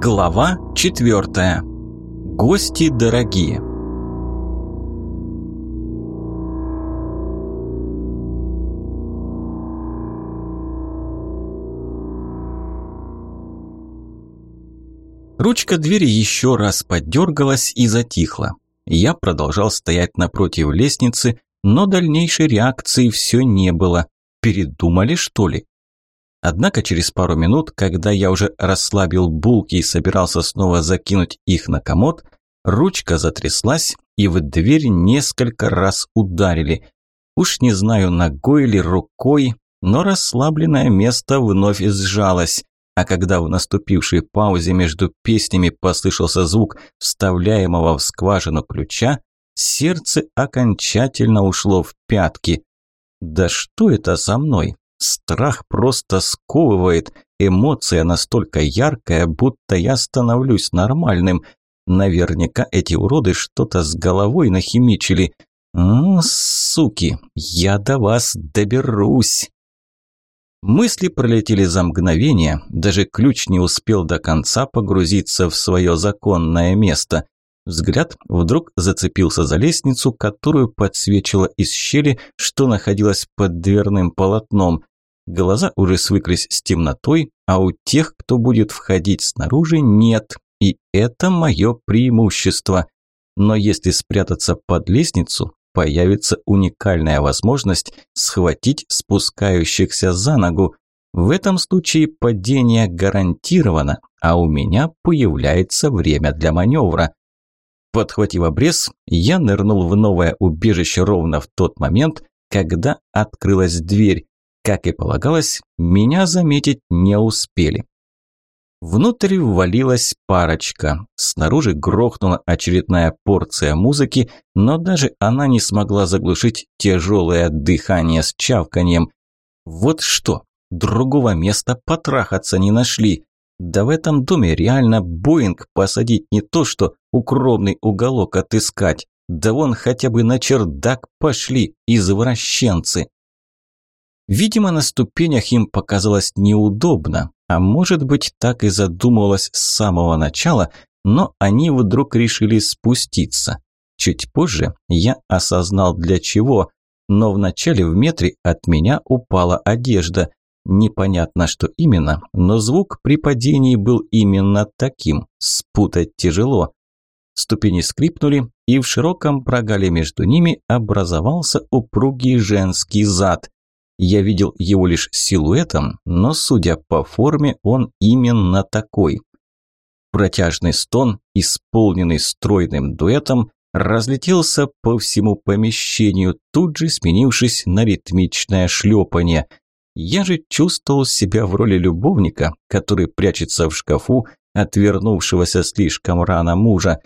Глава четвертая. Гости дорогие. Ручка двери еще раз подергалась и затихла. Я продолжал стоять напротив лестницы, но дальнейшей реакции все не было. Передумали, что ли? Однако через пару минут, когда я уже расслабил булки и собирался снова закинуть их на комод, ручка затряслась, и в дверь несколько раз ударили. Уж не знаю, ногой или рукой, но расслабленное место вновь сжалось. А когда в наступившей паузе между песнями послышался звук вставляемого в скважину ключа, сердце окончательно ушло в пятки. Да что это со мной? Страх просто сковывает. Эмоция настолько яркая, будто я становлюсь нормальным. Наверняка эти уроды что-то с головой нахимичили. Ну, суки, я до вас доберусь. Мысли пролетели за мгновение, даже ключ не успел до конца погрузиться в свое законное место. Взгляд вдруг зацепился за лестницу, которую подсвечило из щели, что находилась под дверным полотном. Глаза уже свыклись с темнотой, а у тех, кто будет входить снаружи, нет. И это мое преимущество. Но если спрятаться под лестницу, появится уникальная возможность схватить спускающихся за ногу. В этом случае падение гарантировано, а у меня появляется время для маневра. Подхватив обрез, я нырнул в новое убежище ровно в тот момент, когда открылась дверь. Как и полагалось, меня заметить не успели. Внутрь ввалилась парочка. Снаружи грохнула очередная порция музыки, но даже она не смогла заглушить тяжелое дыхание с чавканием. Вот что, другого места потрахаться не нашли. Да в этом доме реально Боинг посадить не то, что укромный уголок отыскать. Да вон хотя бы на чердак пошли, извращенцы. Видимо, на ступенях им показалось неудобно, а может быть, так и задумывалось с самого начала, но они вдруг решили спуститься. Чуть позже я осознал для чего, но вначале в метре от меня упала одежда. Непонятно, что именно, но звук при падении был именно таким, спутать тяжело. Ступени скрипнули, и в широком прогале между ними образовался упругий женский зад. Я видел его лишь силуэтом, но, судя по форме, он именно такой. Протяжный стон, исполненный стройным дуэтом, разлетелся по всему помещению, тут же сменившись на ритмичное шлепание. Я же чувствовал себя в роли любовника, который прячется в шкафу, отвернувшегося слишком рано мужа.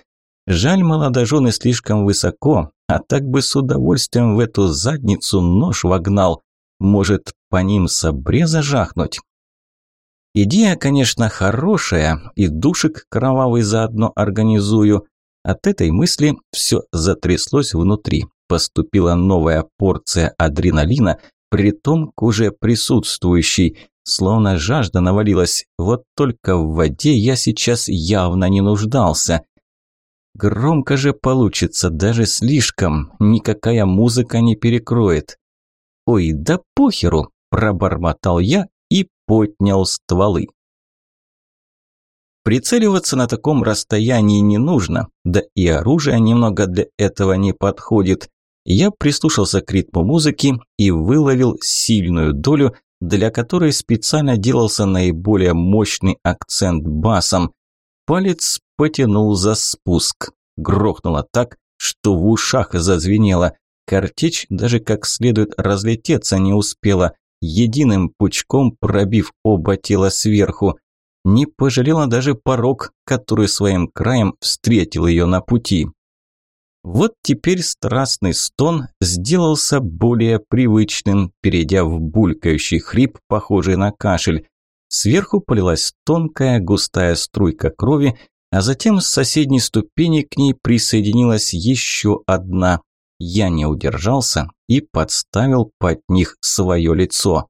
Жаль, молодожены слишком высоко, а так бы с удовольствием в эту задницу нож вогнал. Может, по ним с обреза жахнуть? Идея, конечно, хорошая, и душек кровавый заодно организую. От этой мысли все затряслось внутри. Поступила новая порция адреналина, притом к уже присутствующей. Словно жажда навалилась. Вот только в воде я сейчас явно не нуждался. Громко же получится, даже слишком. Никакая музыка не перекроет. «Ой, да похеру!» – пробормотал я и поднял стволы. Прицеливаться на таком расстоянии не нужно, да и оружие немного для этого не подходит. Я прислушался к ритму музыки и выловил сильную долю, для которой специально делался наиболее мощный акцент басом. Палец потянул за спуск. Грохнуло так, что в ушах зазвенело. Картечь даже как следует разлететься не успела, единым пучком пробив оба тела сверху. Не пожалела даже порог, который своим краем встретил ее на пути. Вот теперь страстный стон сделался более привычным, перейдя в булькающий хрип, похожий на кашель. Сверху полилась тонкая густая струйка крови, а затем с соседней ступени к ней присоединилась еще одна, я не удержался и подставил под них свое лицо.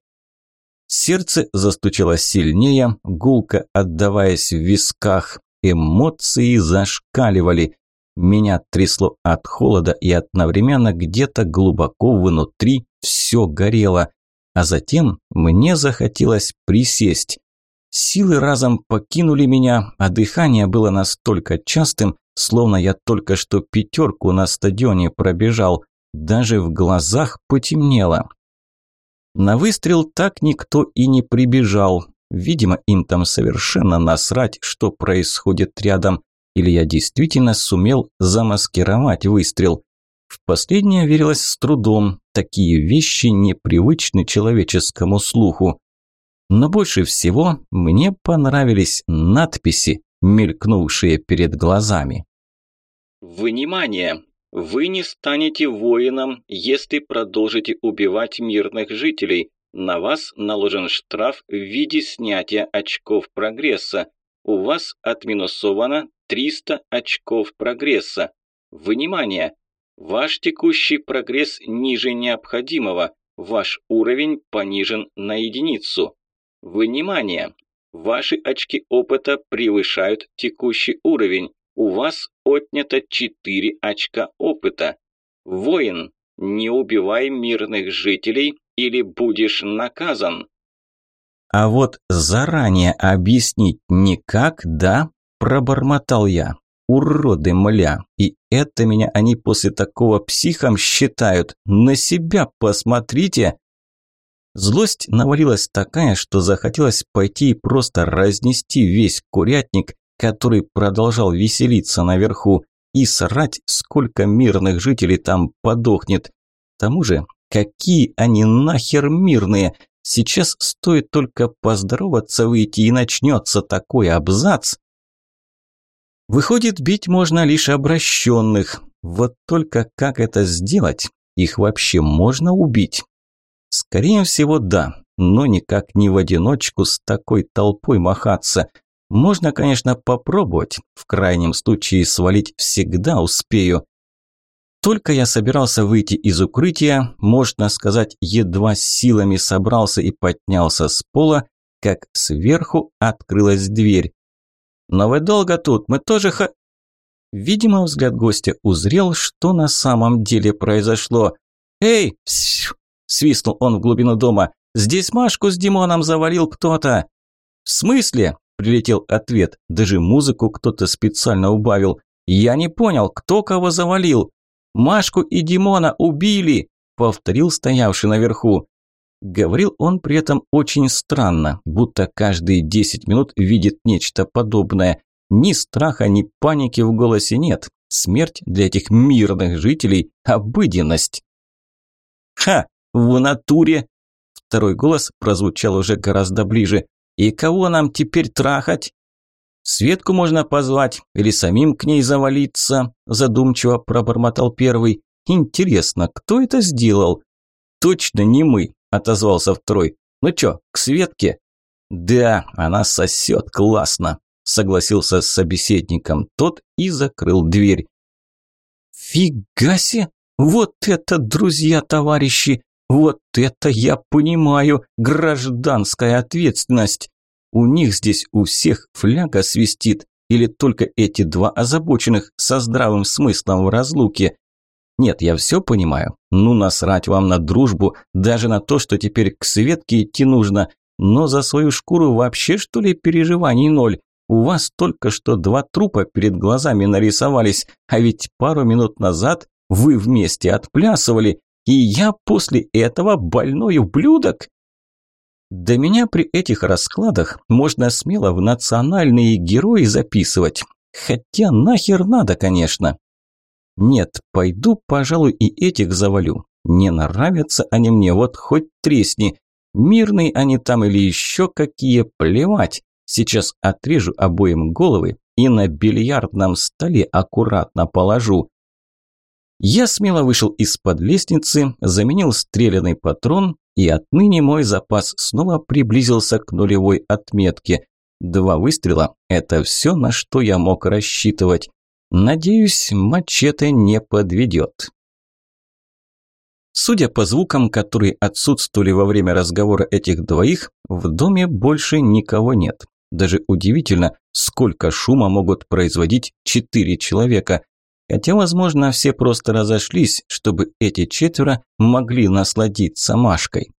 Сердце застучало сильнее, гулко отдаваясь в висках. Эмоции зашкаливали. Меня трясло от холода и одновременно где-то глубоко внутри все горело. А затем мне захотелось присесть. Силы разом покинули меня, а дыхание было настолько частым, словно я только что пятерку на стадионе пробежал. Даже в глазах потемнело. На выстрел так никто и не прибежал. Видимо, им там совершенно насрать, что происходит рядом. Или я действительно сумел замаскировать выстрел. В последнее верилось с трудом. Такие вещи непривычны человеческому слуху. Но больше всего мне понравились надписи, мелькнувшие перед глазами. «Внимание! Вы не станете воином, если продолжите убивать мирных жителей. На вас наложен штраф в виде снятия очков прогресса. У вас отминусовано 300 очков прогресса. Внимание! Ваш текущий прогресс ниже необходимого. Ваш уровень понижен на единицу. Внимание! Ваши очки опыта превышают текущий уровень. У вас отнято 4 очка опыта. Воин, не убивай мирных жителей или будешь наказан. А вот заранее объяснить никак, да, пробормотал я. Уроды, мля, и это меня они после такого психом считают. На себя посмотрите. Злость навалилась такая, что захотелось пойти и просто разнести весь курятник, который продолжал веселиться наверху, и срать, сколько мирных жителей там подохнет. К тому же, какие они нахер мирные? Сейчас стоит только поздороваться выйти, и начнется такой абзац. Выходит, бить можно лишь обращенных. Вот только как это сделать? Их вообще можно убить? Скорее всего, да, но никак не в одиночку с такой толпой махаться. Можно, конечно, попробовать, в крайнем случае свалить всегда успею. Только я собирался выйти из укрытия, можно сказать, едва силами собрался и поднялся с пола, как сверху открылась дверь. «Но вы долго тут, мы тоже ха...» Видимо, взгляд гостя узрел, что на самом деле произошло. «Эй!» Свистнул он в глубину дома. «Здесь Машку с Димоном завалил кто-то!» «В смысле?» – прилетел ответ. Даже музыку кто-то специально убавил. «Я не понял, кто кого завалил?» «Машку и Димона убили!» – повторил стоявший наверху. Говорил он при этом очень странно, будто каждые десять минут видит нечто подобное. Ни страха, ни паники в голосе нет. Смерть для этих мирных жителей – обыденность. «Ха! «В натуре!» Второй голос прозвучал уже гораздо ближе. «И кого нам теперь трахать?» «Светку можно позвать или самим к ней завалиться», задумчиво пробормотал первый. «Интересно, кто это сделал?» «Точно не мы», отозвался второй. «Ну чё, к Светке?» «Да, она сосет классно», согласился с собеседником тот и закрыл дверь. «Фига себе! Вот это, друзья-товарищи! Вот это я понимаю, гражданская ответственность. У них здесь у всех фляга свистит, или только эти два озабоченных со здравым смыслом в разлуке. Нет, я все понимаю. Ну, насрать вам на дружбу, даже на то, что теперь к Светке идти нужно. Но за свою шкуру вообще, что ли, переживаний ноль? У вас только что два трупа перед глазами нарисовались, а ведь пару минут назад вы вместе отплясывали, и я после этого больной ублюдок? Да меня при этих раскладах можно смело в национальные герои записывать. Хотя нахер надо, конечно. Нет, пойду, пожалуй, и этих завалю. Не нравятся они мне, вот хоть тресни. Мирные они там или еще какие, плевать. Сейчас отрежу обоим головы и на бильярдном столе аккуратно положу. Я смело вышел из-под лестницы, заменил стрелянный патрон, и отныне мой запас снова приблизился к нулевой отметке. Два выстрела – это все, на что я мог рассчитывать. Надеюсь, мачете не подведет. Судя по звукам, которые отсутствовали во время разговора этих двоих, в доме больше никого нет. Даже удивительно, сколько шума могут производить четыре человека. Хотя, возможно, все просто разошлись, чтобы эти четверо могли насладиться Машкой.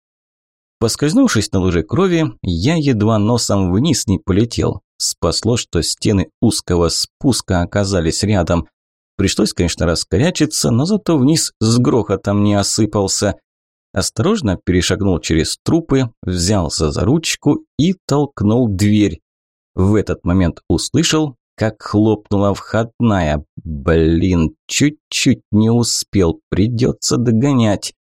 Поскользнувшись на луже крови, я едва носом вниз не полетел. Спасло, что стены узкого спуска оказались рядом. Пришлось, конечно, раскорячиться, но зато вниз с грохотом не осыпался. Осторожно перешагнул через трупы, взялся за ручку и толкнул дверь. В этот момент услышал, как хлопнула входная. Блин, чуть-чуть не успел, придется догонять.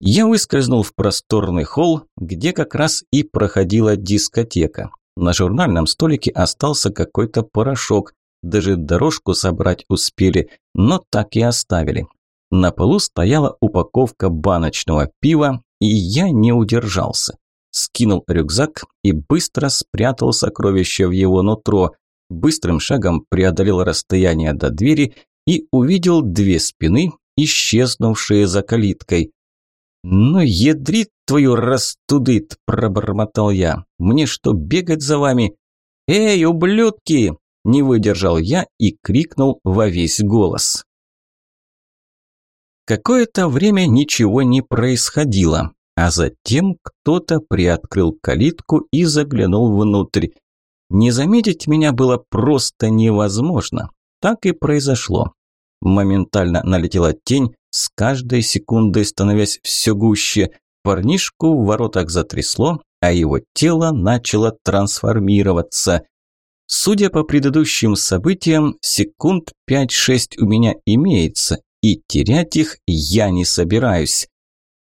Я выскользнул в просторный холл, где как раз и проходила дискотека. На журнальном столике остался какой-то порошок, даже дорожку собрать успели, но так и оставили. На полу стояла упаковка баночного пива, и я не удержался. Скинул рюкзак и быстро спрятал сокровище в его нутро. Быстрым шагом преодолел расстояние до двери и увидел две спины, исчезнувшие за калиткой. «Ну, ядрит твою растудит!» – пробормотал я. «Мне что, бегать за вами?» «Эй, ублюдки!» Не выдержал я и крикнул во весь голос. Какое-то время ничего не происходило, а затем кто-то приоткрыл калитку и заглянул внутрь. Не заметить меня было просто невозможно. Так и произошло. Моментально налетела тень, с каждой секундой становясь все гуще. Парнишку в воротах затрясло, а его тело начало трансформироваться. Судя по предыдущим событиям, секунд 5-6 у меня имеется, и терять их я не собираюсь.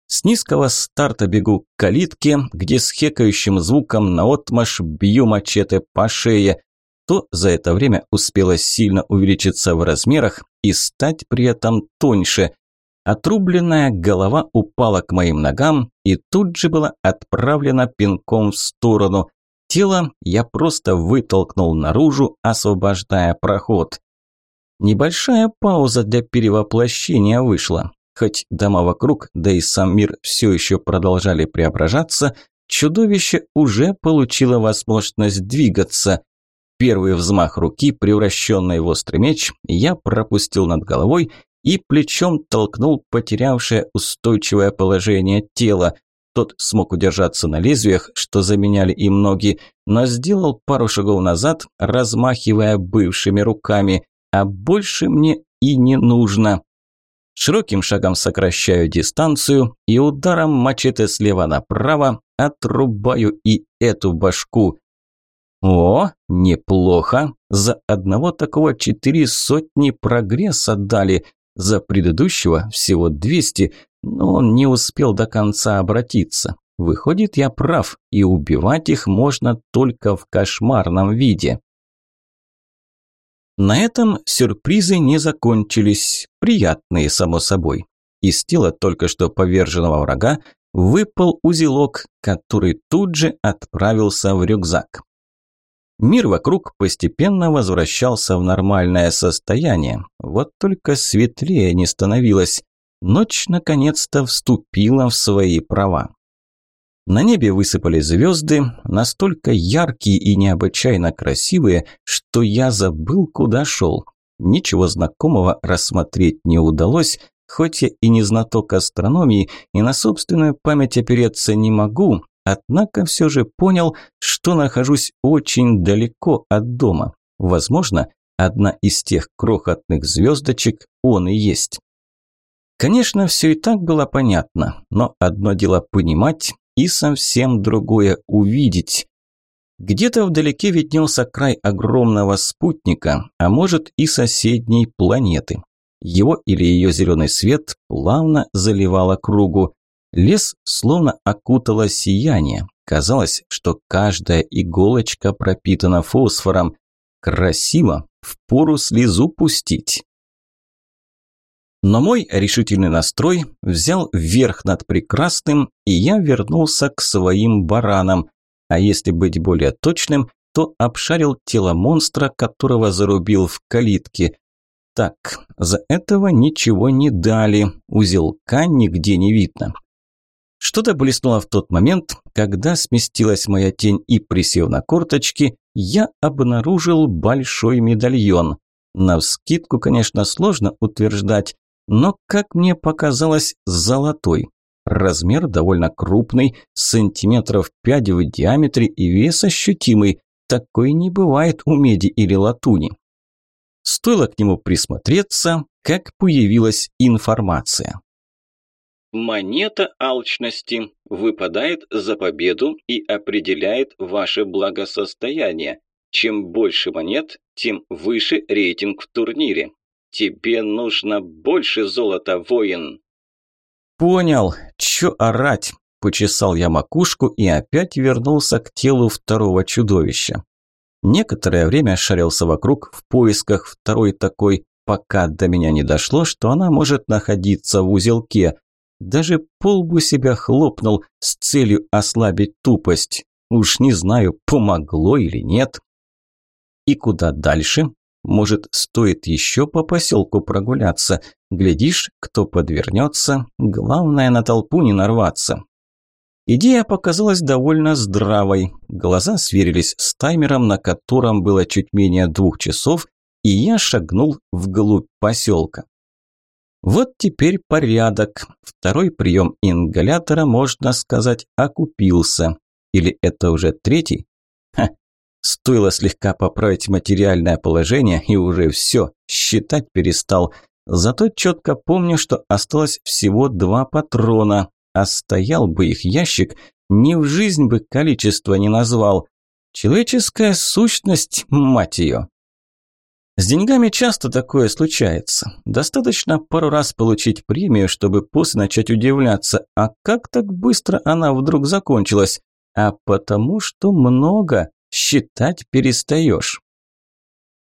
С низкого старта бегу к калитке, где с хекающим звуком наотмашь бью мачете по шее. То за это время успела сильно увеличиться в размерах и стать при этом тоньше. Отрубленная голова упала к моим ногам и тут же была отправлена пинком в сторону. Тело я просто вытолкнул наружу, освобождая проход. Небольшая пауза для перевоплощения вышла. Хоть дома вокруг, да и сам мир все еще продолжали преображаться, чудовище уже получило возможность двигаться. Первый взмах руки, превращенный в острый меч, я пропустил над головой и плечом толкнул потерявшее устойчивое положение тело. Тот смог удержаться на лезвиях, что заменяли им ноги, но сделал пару шагов назад, размахивая бывшими руками. А больше мне и не нужно. Широким шагом сокращаю дистанцию и ударом мачете слева направо отрубаю и эту башку. О, неплохо. За одного такого четыре сотни прогресса дали. За предыдущего всего двести но он не успел до конца обратиться. Выходит, я прав, и убивать их можно только в кошмарном виде. На этом сюрпризы не закончились, приятные, само собой. Из тела только что поверженного врага выпал узелок, который тут же отправился в рюкзак. Мир вокруг постепенно возвращался в нормальное состояние, вот только светлее не становилось. Ночь наконец-то вступила в свои права. На небе высыпали звезды, настолько яркие и необычайно красивые, что я забыл, куда шел. Ничего знакомого рассмотреть не удалось, хоть я и не знаток астрономии, и на собственную память опереться не могу, однако все же понял, что нахожусь очень далеко от дома. Возможно, одна из тех крохотных звездочек он и есть. Конечно, все и так было понятно, но одно дело понимать и совсем другое увидеть. Где-то вдалеке виднелся край огромного спутника, а может и соседней планеты. Его или ее зеленый свет плавно заливало кругу. Лес словно окутало сияние. Казалось, что каждая иголочка пропитана фосфором. Красиво, впору слезу пустить. Но мой решительный настрой взял верх над прекрасным, и я вернулся к своим баранам. А если быть более точным, то обшарил тело монстра, которого зарубил в калитке. Так, за этого ничего не дали, узелка нигде не видно. Что-то блеснуло в тот момент, когда сместилась моя тень и, присев на корточки, я обнаружил большой медальон. Навскидку, конечно, сложно утверждать, но, как мне показалось, золотой. Размер довольно крупный, сантиметров 5 в диаметре и вес ощутимый. Такой не бывает у меди или латуни. Стоило к нему присмотреться, как появилась информация. Монета алчности выпадает за победу и определяет ваше благосостояние. Чем больше монет, тем выше рейтинг в турнире. Тебе нужно больше золота, воин. Понял. Чё орать? Почесал я макушку и опять вернулся к телу второго чудовища. Некоторое время шарился вокруг в поисках второй такой, пока до меня не дошло, что она может находиться в узелке. Даже полбу себя хлопнул с целью ослабить тупость. Уж не знаю, помогло или нет. И куда дальше? Может, стоит еще по поселку прогуляться? Глядишь, кто подвернется. Главное, на толпу не нарваться. Идея показалась довольно здравой. Глаза сверились с таймером, на котором было чуть менее двух часов, и я шагнул вглубь поселка. Вот теперь порядок. Второй прием ингалятора, можно сказать, окупился. Или это уже третий? Ха, стоило слегка поправить материальное положение, и уже все, считать перестал. Зато четко помню, что осталось всего два патрона, а стоял бы их ящик, ни в жизнь бы количество не назвал. Человеческая сущность, мать ее. С деньгами часто такое случается. Достаточно пару раз получить премию, чтобы после начать удивляться, а как так быстро она вдруг закончилась? А потому что много, считать перестаешь.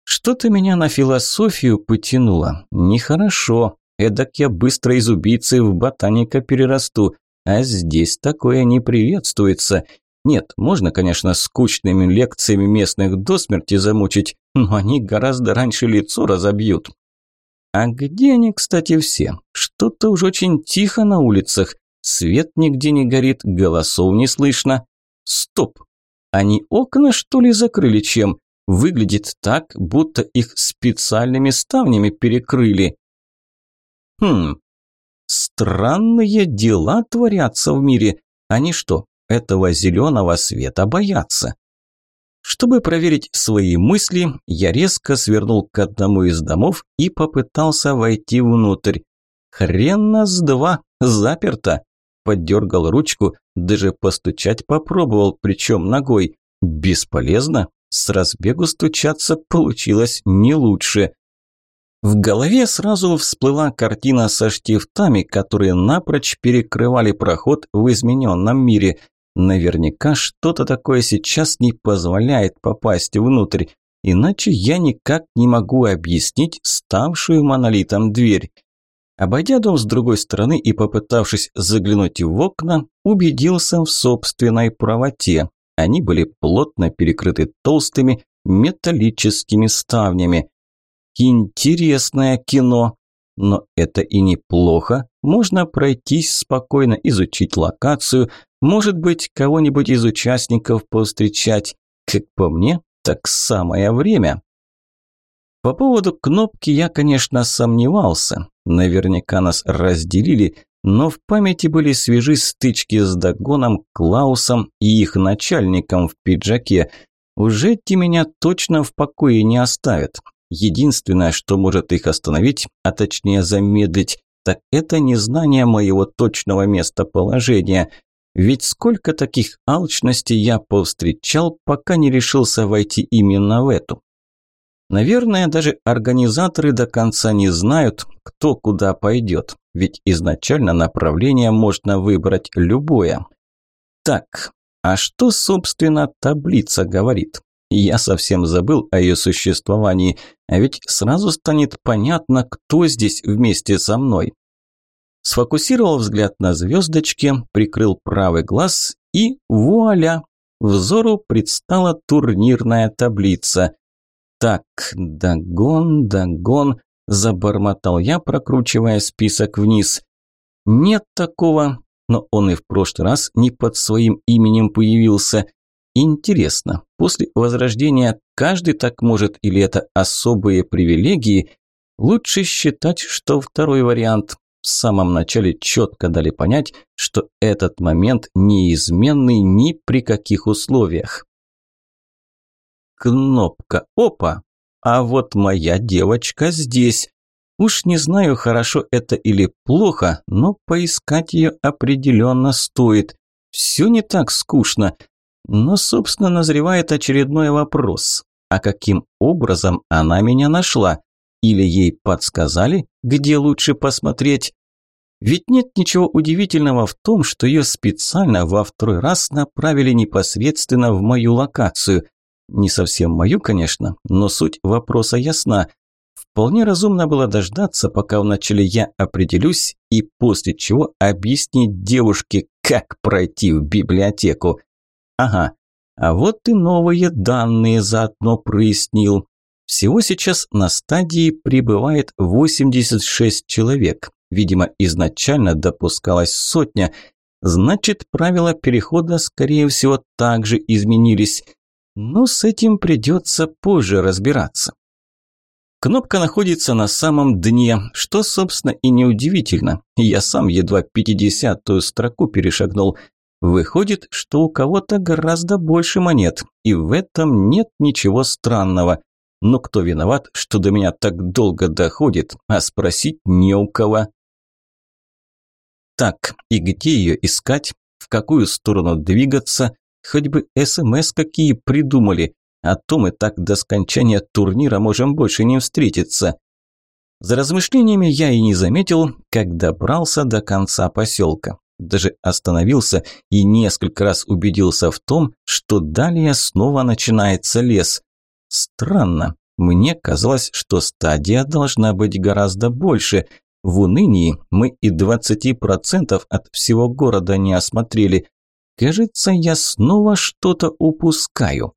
Что-то меня на философию потянуло. Нехорошо. Эдак я быстро из убийцы в ботаника перерасту. А здесь такое не приветствуется. Нет, можно, конечно, скучными лекциями местных до смерти замучить, но они гораздо раньше лицо разобьют. А где они, кстати, все? Что-то уж очень тихо на улицах. Свет нигде не горит, голосов не слышно. Стоп! Они окна, что ли, закрыли чем? Выглядит так, будто их специальными ставнями перекрыли. Хм, странные дела творятся в мире. Они что, этого зеленого света боятся? Чтобы проверить свои мысли, я резко свернул к одному из домов и попытался войти внутрь. Хрен нас два, заперто. Поддергал ручку, даже постучать попробовал, причем ногой. Бесполезно, с разбегу стучаться получилось не лучше. В голове сразу всплыла картина со штифтами, которые напрочь перекрывали проход в измененном мире. Наверняка что-то такое сейчас не позволяет попасть внутрь, иначе я никак не могу объяснить ставшую монолитом дверь. Обойдя дом с другой стороны и попытавшись заглянуть в окна, убедился в собственной правоте. Они были плотно перекрыты толстыми металлическими ставнями. Интересное кино. Но это и неплохо. Можно пройтись спокойно, изучить локацию, может быть, кого-нибудь из участников повстречать. Как по мне, так самое время. По поводу кнопки я, конечно, сомневался. Наверняка нас разделили, но в памяти были свежи стычки с Дагоном, Клаусом и их начальником в пиджаке. Уже эти меня точно в покое не оставят. Единственное, что может их остановить, а точнее замедлить, так это незнание моего точного местоположения. Ведь сколько таких алчностей я повстречал, пока не решился войти именно в эту. Наверное, даже организаторы до конца не знают, кто куда пойдет, ведь изначально направление можно выбрать любое. Так, а что, собственно, таблица говорит? Я совсем забыл о ее существовании, а ведь сразу станет понятно, кто здесь вместе со мной. Сфокусировал взгляд на звездочке, прикрыл правый глаз и вуаля! Взору предстала турнирная таблица. Так, догон, догон, – забормотал я, прокручивая список вниз. «Нет такого, но он и в прошлый раз не под своим именем появился. Интересно, после возрождения каждый так может или это особые привилегии? Лучше считать, что второй вариант. В самом начале четко дали понять, что этот момент неизменный ни при каких условиях. Кнопка. Опа! А вот моя девочка здесь. Уж не знаю, хорошо это или плохо, но поискать ее определенно стоит. Все не так скучно. Но, собственно, назревает очередной вопрос. А каким образом она меня нашла? Или ей подсказали, где лучше посмотреть? Ведь нет ничего удивительного в том, что ее специально во второй раз направили непосредственно в мою локацию. Не совсем мою, конечно, но суть вопроса ясна. Вполне разумно было дождаться, пока вначале я определюсь, и после чего объяснить девушке, как пройти в библиотеку. Ага, а вот и новые данные заодно прояснил. Всего сейчас на стадии прибывает 86 человек. Видимо, изначально допускалась сотня. Значит, правила перехода, скорее всего, также изменились. Но с этим придется позже разбираться. Кнопка находится на самом дне, что, собственно, и неудивительно. Я сам едва 50-ю строку перешагнул – Выходит, что у кого-то гораздо больше монет, и в этом нет ничего странного. Но кто виноват, что до меня так долго доходит, а спросить не у кого? Так, и где ее искать? В какую сторону двигаться? Хоть бы СМС какие придумали, а то мы так до скончания турнира можем больше не встретиться. За размышлениями я и не заметил, как добрался до конца поселка. Даже остановился и несколько раз убедился в том, что далее снова начинается лес. Странно. Мне казалось, что стадия должна быть гораздо больше. В унынии мы и 20% от всего города не осмотрели. Кажется, я снова что-то упускаю.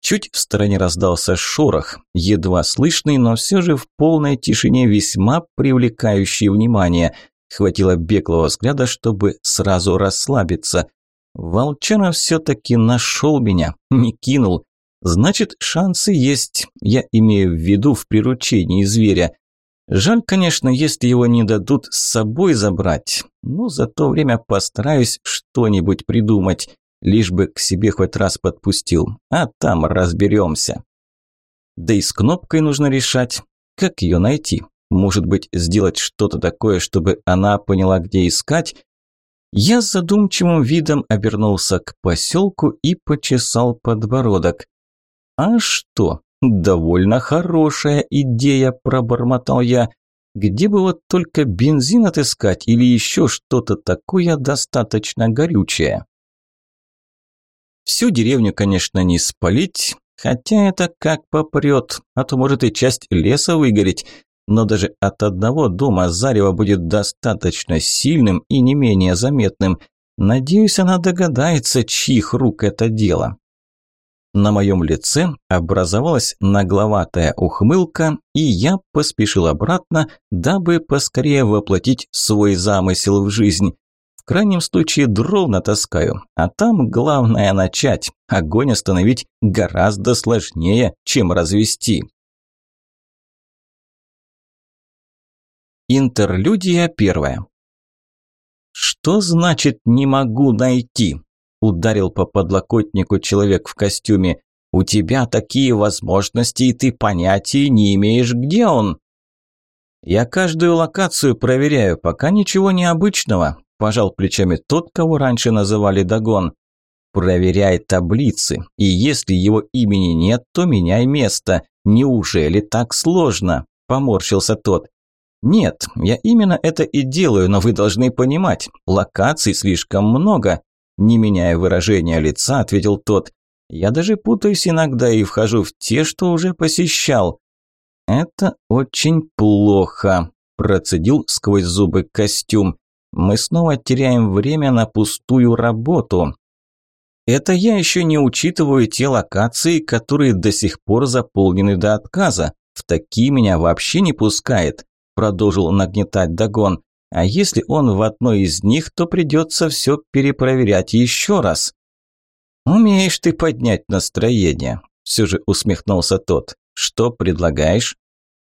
Чуть в стороне раздался шорох, едва слышный, но все же в полной тишине весьма привлекающий внимание – Хватило беглого взгляда, чтобы сразу расслабиться. Волчара все-таки нашел меня, не кинул. Значит, шансы есть, я имею в виду в приручении зверя. Жаль, конечно, если его не дадут с собой забрать, но за то время постараюсь что-нибудь придумать, лишь бы к себе хоть раз подпустил, а там разберемся. Да и с кнопкой нужно решать, как ее найти. Может быть, сделать что-то такое, чтобы она поняла, где искать? Я с задумчивым видом обернулся к поселку и почесал подбородок. «А что? Довольно хорошая идея», – пробормотал я. «Где бы вот только бензин отыскать или еще что-то такое достаточно горючее?» Всю деревню, конечно, не спалить, хотя это как попрет, а то может и часть леса выгореть но даже от одного дома зарево будет достаточно сильным и не менее заметным. Надеюсь, она догадается, чьих рук это дело. На моем лице образовалась нагловатая ухмылка, и я поспешил обратно, дабы поскорее воплотить свой замысел в жизнь. В крайнем случае дров натаскаю, а там главное начать. Огонь остановить гораздо сложнее, чем развести. Интерлюдия первая. «Что значит «не могу найти»?» – ударил по подлокотнику человек в костюме. «У тебя такие возможности, и ты понятия не имеешь, где он». «Я каждую локацию проверяю, пока ничего необычного», – пожал плечами тот, кого раньше называли Дагон. «Проверяй таблицы, и если его имени нет, то меняй место. Неужели так сложно?» – поморщился тот. «Нет, я именно это и делаю, но вы должны понимать, локаций слишком много», не меняя выражения лица, ответил тот. «Я даже путаюсь иногда и вхожу в те, что уже посещал». «Это очень плохо», – процедил сквозь зубы костюм. «Мы снова теряем время на пустую работу». Это я еще не учитываю те локации, которые до сих пор заполнены до отказа В такие меня вообще не пускает, продолжил нагнетать Дагон. А если он в одной из них, то придется все перепроверять еще раз. Умеешь ты поднять настроение, все же усмехнулся тот. Что предлагаешь?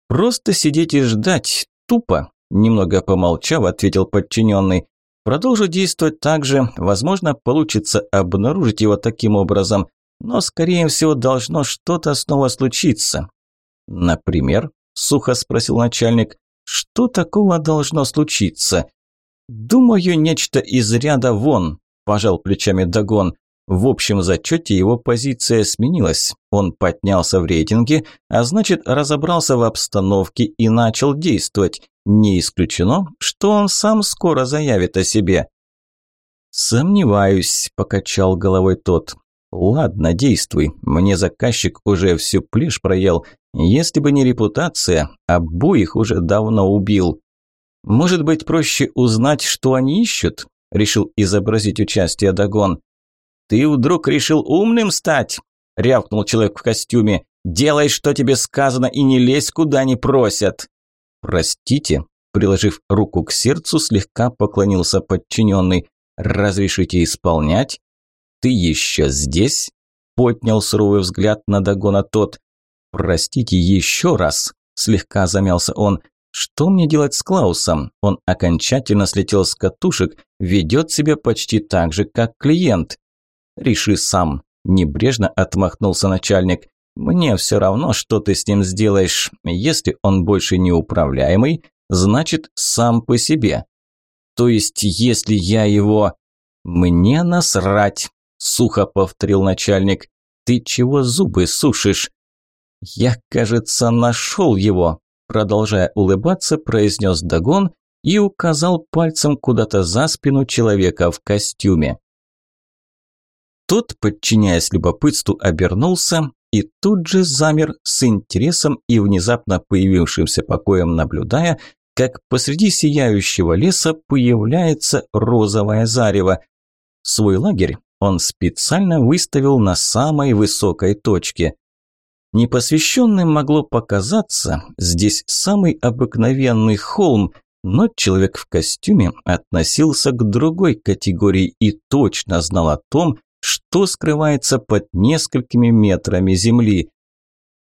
Просто сидеть и ждать, тупо, немного помолчав, ответил подчиненный. Продолжу действовать так же, возможно, получится обнаружить его таким образом, но, скорее всего, должно что-то снова случиться. Например, сухо спросил начальник, что такого должно случиться? Думаю, нечто из ряда вон, пожал плечами Дагон. В общем зачете его позиция сменилась. Он поднялся в рейтинге, а значит разобрался в обстановке и начал действовать. Не исключено, что он сам скоро заявит о себе. «Сомневаюсь», – покачал головой тот. «Ладно, действуй. Мне заказчик уже всю плешь проел. Если бы не репутация, обоих уже давно убил. Может быть, проще узнать, что они ищут?» – решил изобразить участие Дагон. «Ты вдруг решил умным стать?» – рявкнул человек в костюме. «Делай, что тебе сказано, и не лезь, куда не просят». «Простите», – приложив руку к сердцу, слегка поклонился подчиненный. «Разрешите исполнять?» «Ты еще здесь?» – поднял суровый взгляд на Дагона тот. «Простите еще раз», – слегка замялся он. Что мне делать с Клаусом? Он окончательно слетел с катушек, ведет себя почти так же, как клиент. Реши сам. Небрежно отмахнулся начальник. Мне все равно, что ты с ним сделаешь. Если он больше неуправляемый, значит, сам по себе. То есть, если я его... Мне насрать, сухо повторил начальник. Ты чего зубы сушишь? Я, кажется, нашел его, продолжая улыбаться, произнес Дагон и указал пальцем куда-то за спину человека в костюме. Тот, подчиняясь любопытству, обернулся и тут же замер с интересом и внезапно появившимся покоем наблюдая, как посреди сияющего леса появляется розовое зарево. Свой лагерь он специально выставил на самой высокой точке. Непосвященным могло показаться, здесь самый обыкновенный холм, но человек в костюме относился к другой категории и точно знал о том, что скрывается под несколькими метрами земли.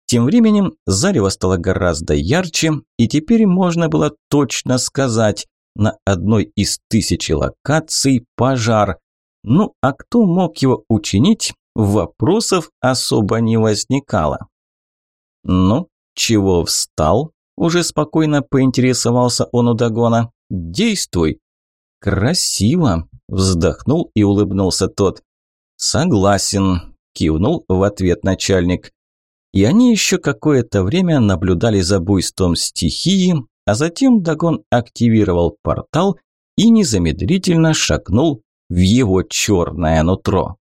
Тем временем зарево стало гораздо ярче, и теперь можно было точно сказать, на одной из тысячи локаций пожар. Ну, а кто мог его учинить, вопросов особо не возникало. «Ну, чего встал?» – уже спокойно поинтересовался он у Дагона. «Действуй!» «Красиво!» – вздохнул и улыбнулся тот. «Согласен», – кивнул в ответ начальник. И они еще какое-то время наблюдали за буйством стихии, а затем Дагон активировал портал и незамедлительно шагнул в его черное нутро.